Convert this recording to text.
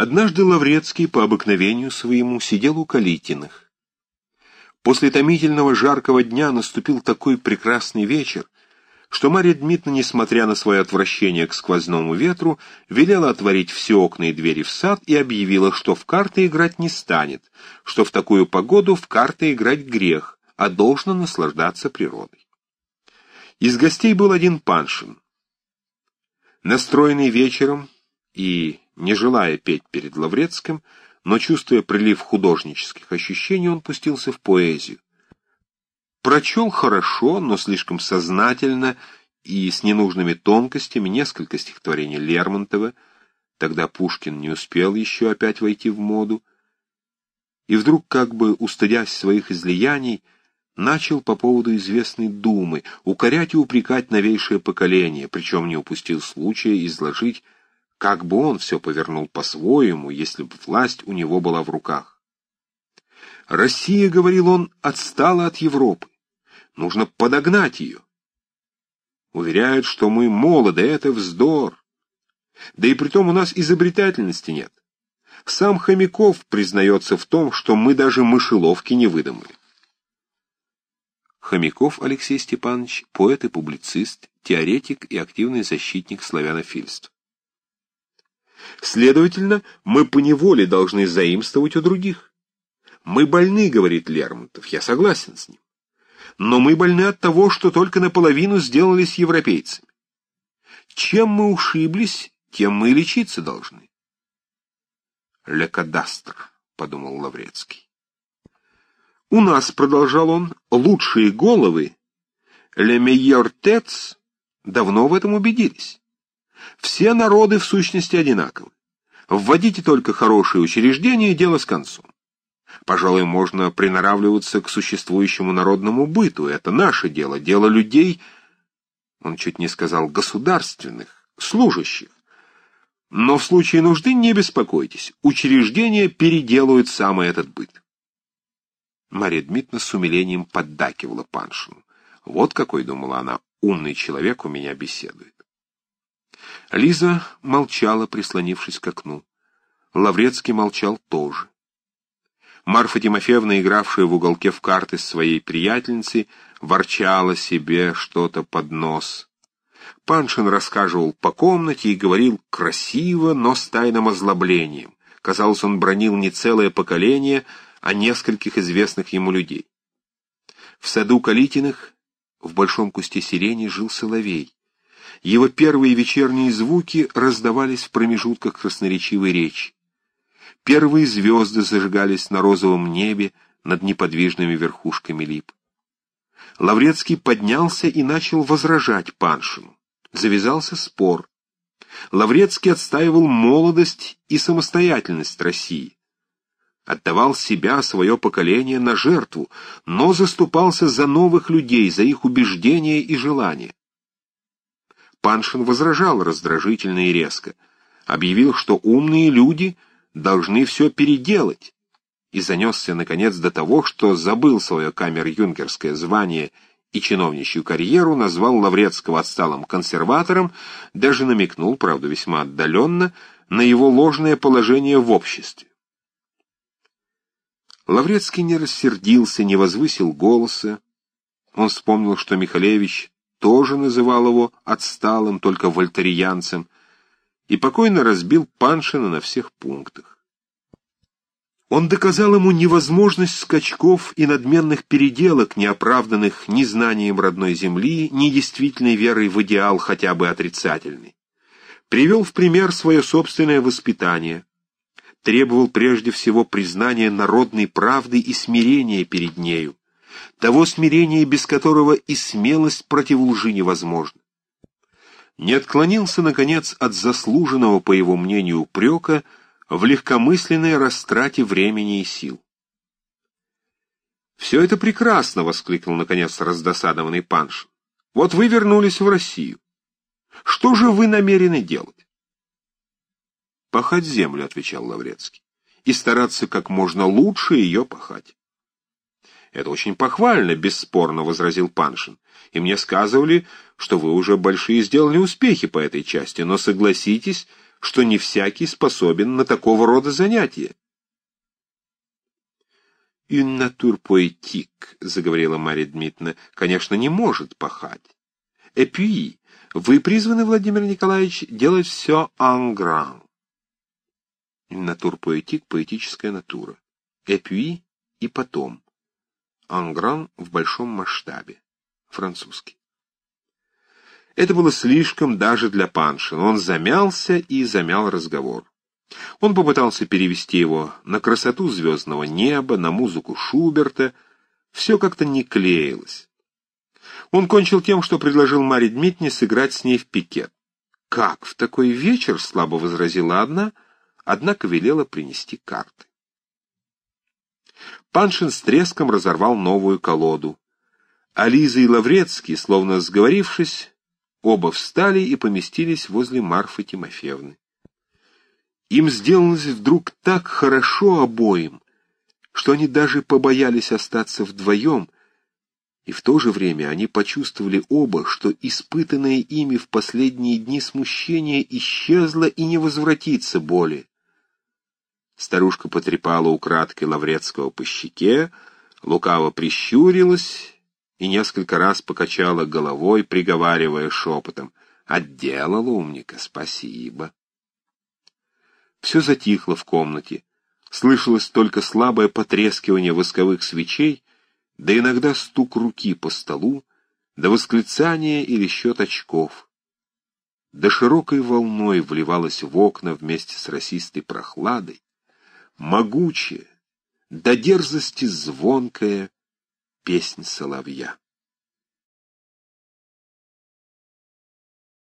Однажды Лаврецкий по обыкновению своему сидел у Калитиных. После томительного жаркого дня наступил такой прекрасный вечер, что Марья Дмитриевна, несмотря на свое отвращение к сквозному ветру, велела отворить все окна и двери в сад и объявила, что в карты играть не станет, что в такую погоду в карты играть грех, а должно наслаждаться природой. Из гостей был один Паншин. Настроенный вечером и не желая петь перед Лаврецким, но чувствуя прилив художнических ощущений, он пустился в поэзию. Прочел хорошо, но слишком сознательно и с ненужными тонкостями несколько стихотворений Лермонтова, тогда Пушкин не успел еще опять войти в моду, и вдруг, как бы устыдясь своих излияний, начал по поводу известной думы укорять и упрекать новейшее поколение, причем не упустил случая изложить как бы он все повернул по-своему, если бы власть у него была в руках? Россия, говорил он, отстала от Европы. Нужно подогнать ее. Уверяют, что мы молоды, это вздор. Да и притом у нас изобретательности нет. Сам Хомяков признается в том, что мы даже мышеловки не выдумали. Хомяков Алексей Степанович, поэт и публицист, теоретик и активный защитник славянофильств. Следовательно, мы поневоле должны заимствовать у других. Мы больны, говорит Лермонтов, я согласен с ним. Но мы больны от того, что только наполовину сделались европейцами. Чем мы ушиблись, тем мы лечиться должны. Лекадастр, подумал Лаврецкий. У нас, продолжал он, лучшие головы, ле meilleur давно в этом убедились. Все народы в сущности одинаковы. Вводите только хорошие учреждения, и дело с концом. Пожалуй, можно приноравливаться к существующему народному быту. Это наше дело, дело людей, он чуть не сказал государственных, служащих. Но в случае нужды не беспокойтесь, учреждения переделают самый этот быт. Марья Дмитриевна с умилением поддакивала Паншину. Вот какой, думала она, умный человек у меня беседует. Лиза молчала, прислонившись к окну. Лаврецкий молчал тоже. Марфа Тимофеевна, игравшая в уголке в карты с своей приятельницей, ворчала себе что-то под нос. Паншин рассказывал по комнате и говорил красиво, но с тайным озлоблением. Казалось, он бронил не целое поколение, а нескольких известных ему людей. В саду Калитиных в большом кусте сирени жил соловей. Его первые вечерние звуки раздавались в промежутках красноречивой речи. Первые звезды зажигались на розовом небе над неподвижными верхушками лип. Лаврецкий поднялся и начал возражать Паншину. Завязался спор. Лаврецкий отстаивал молодость и самостоятельность России. Отдавал себя, свое поколение на жертву, но заступался за новых людей, за их убеждения и желания. Паншин возражал раздражительно и резко. Объявил, что умные люди должны все переделать. И занесся, наконец, до того, что забыл свое камер-юнкерское звание и чиновничью карьеру, назвал Лаврецкого отсталым консерватором, даже намекнул, правда, весьма отдаленно, на его ложное положение в обществе. Лаврецкий не рассердился, не возвысил голоса. Он вспомнил, что Михалевич тоже называл его отсталым, только вольтериянцем, и покойно разбил Паншина на всех пунктах. Он доказал ему невозможность скачков и надменных переделок, неоправданных ни знанием родной земли, ни действительной верой в идеал, хотя бы отрицательный. Привел в пример свое собственное воспитание, требовал прежде всего признания народной правды и смирения перед нею, того смирения, без которого и смелость против лжи невозможна. Не отклонился, наконец, от заслуженного, по его мнению, упрека в легкомысленной растрате времени и сил. «Все это прекрасно!» — воскликнул, наконец, раздосадованный Паншин. «Вот вы вернулись в Россию. Что же вы намерены делать?» «Пахать землю», — отвечал Лаврецкий, — «и стараться как можно лучше ее пахать». «Это очень похвально», — бесспорно возразил Паншин. «И мне сказывали, что вы уже большие сделали успехи по этой части, но согласитесь, что не всякий способен на такого рода занятия. «Une nature poétique», — заговорила Марья Дмитриевна, — «конечно, не может пахать. Puis, вы призваны, Владимир Николаевич, делать все en grand». «Une nature poétique» — поэтическая натура. «Et puis» — и потом. «En grand» — в большом масштабе. Французский. Это было слишком даже для Паншина. Он замялся и замял разговор. Он попытался перевести его на красоту звездного неба, на музыку Шуберта. Все как-то не клеилось. Он кончил тем, что предложил Маре Дмитриевне сыграть с ней в пикет. «Как в такой вечер?» — слабо возразила одна, однако велела принести карты. Паншин с треском разорвал новую колоду. А Лиза и Лаврецкий, словно сговорившись, оба встали и поместились возле Марфы Тимофеевны. Им сделалось вдруг так хорошо обоим, что они даже побоялись остаться вдвоем, и в то же время они почувствовали оба, что испытанное ими в последние дни смущение исчезло и не возвратится более. Старушка потрепала украдкой Лаврецкого по щеке, лукаво прищурилась и несколько раз покачала головой, приговаривая шепотом «Отделала умника, спасибо». Все затихло в комнате. Слышалось только слабое потрескивание восковых свечей, да иногда стук руки по столу, да восклицание или счет очков. Да широкой волной вливалась в окна вместе с росистой прохладой, могучая, до дерзости звонкая песнь соловья.